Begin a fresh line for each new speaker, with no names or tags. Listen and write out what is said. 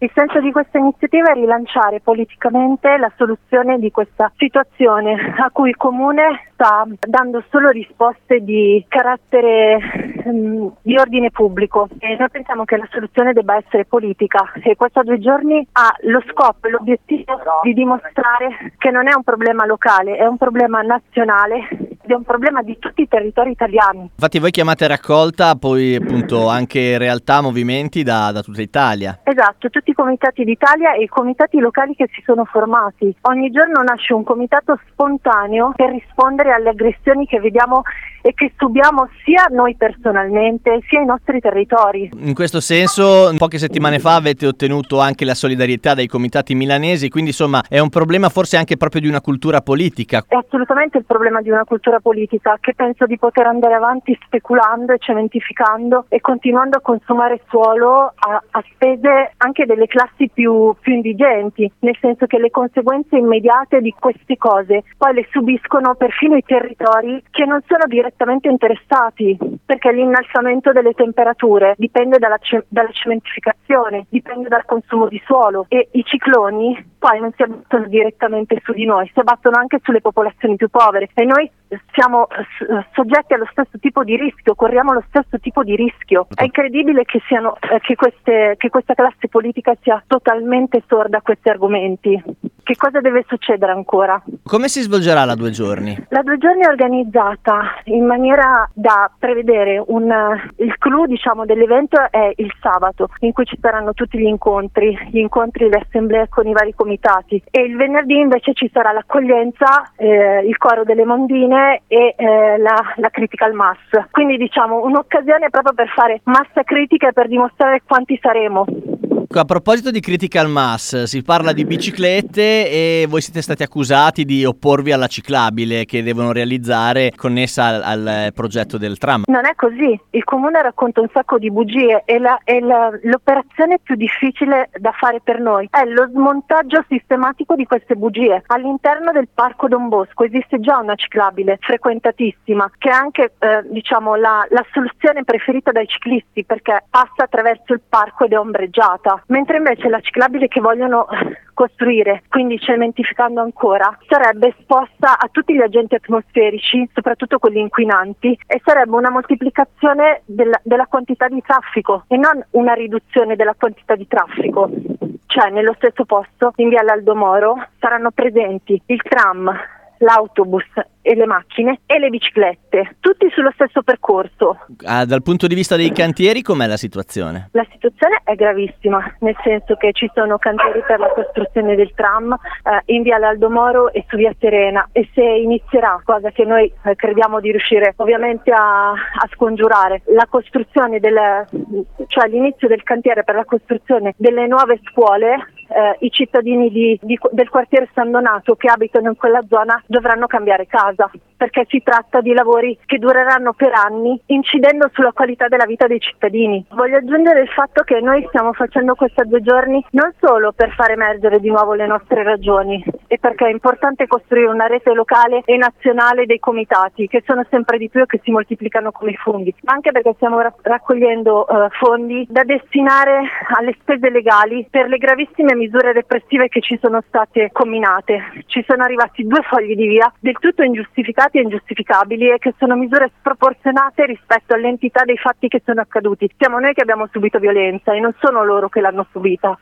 Il senso di questa iniziativa è rilanciare politicamente la soluzione di questa situazione a cui il Comune sta dando solo risposte di carattere um, di ordine pubblico. E noi pensiamo che la soluzione debba essere politica. E questa due giorni ha lo scopo e l'obiettivo di dimostrare che non è un problema locale, è un problema nazionale ed è un problema di tutti i territori italiani.
Infatti voi chiamate raccolta poi appunto anche realtà, movimenti da, da tutta Italia.
Esatto, tutti i comitati d'Italia e i comitati locali che si sono formati. Ogni giorno nasce un comitato spontaneo per rispondere alle aggressioni che vediamo e che subiamo sia noi personalmente sia i nostri territori.
In questo senso, poche settimane fa avete ottenuto anche la solidarietà dai comitati milanesi, quindi insomma è un problema forse anche proprio di una cultura politica.
È assolutamente il problema di una cultura politica che penso di poter andare avanti speculando e cementificando e continuando a consumare suolo a, a spese anche delle classi più, più indigenti, nel senso che le conseguenze immediate di queste cose poi le subiscono perfino i territori che non sono direttamente interessati perché l'innalzamento delle temperature dipende dalla, ce- dalla, cementificazione, dipende dal consumo di suolo e i cicloni poi non si abbattono direttamente su di noi, si abbattono anche sulle popolazioni più povere e noi siamo soggetti allo stesso tipo di rischio, corriamo lo stesso tipo di rischio. È incredibile che, siano, eh, che, queste, che questa classe politica sia totalmente sorda a questi argomenti. Che cosa deve succedere ancora?
Come si svolgerà la due giorni?
La due giorni è organizzata in maniera da prevedere un, il clou diciamo, dell'evento è il sabato in cui ci saranno tutti gli incontri, gli incontri le assemblee con i vari comitati e il venerdì invece ci sarà l'accoglienza, eh, il coro delle mondine e eh, la, la critical mass. Quindi diciamo un'occasione proprio per fare massa critica e per dimostrare quanti saremo.
A proposito di Critical Mass, si parla di biciclette e voi siete stati accusati di opporvi alla ciclabile che devono realizzare connessa al, al progetto del tram.
Non è così, il comune racconta un sacco di bugie e, la, e la, l'operazione più difficile da fare per noi è lo smontaggio sistematico di queste bugie. All'interno del parco Don Bosco esiste già una ciclabile frequentatissima che è anche eh, diciamo, la, la soluzione preferita dai ciclisti perché passa attraverso il parco ed è ombreggiata mentre invece la ciclabile che vogliono costruire, quindi cementificando ancora, sarebbe esposta a tutti gli agenti atmosferici, soprattutto quelli inquinanti, e sarebbe una moltiplicazione della, della quantità di traffico e non una riduzione della quantità di traffico. Cioè, nello stesso posto, in via Aldomoro, saranno presenti il tram, l'autobus e le macchine e le biciclette, tutti sullo stesso percorso.
Ah, dal punto di vista dei cantieri com'è la situazione?
La situazione è gravissima, nel senso che ci sono cantieri per la costruzione del tram eh, in via Aldomoro e su via Serena e se inizierà, cosa che noi eh, crediamo di riuscire ovviamente a, a scongiurare, la costruzione del, cioè l'inizio del cantiere per la costruzione delle nuove scuole eh, i cittadini di, di, del quartiere San Donato che abitano in quella zona dovranno cambiare casa perché si tratta di lavori che dureranno per anni incidendo sulla qualità della vita dei cittadini. Voglio aggiungere il fatto che noi stiamo facendo questi due giorni non solo per far emergere di nuovo le nostre ragioni e perché è importante costruire una rete locale e nazionale dei comitati che sono sempre di più e che si moltiplicano come i funghi, ma anche perché stiamo raccogliendo eh, fondi da destinare alle spese legali per le gravissime misure repressive che ci sono state combinate. Ci sono arrivati due fogli di via del tutto ingiustificati e ingiustificabili e che sono misure sproporzionate rispetto all'entità dei fatti che sono accaduti. Siamo noi che abbiamo subito violenza e non sono loro che l'hanno subita.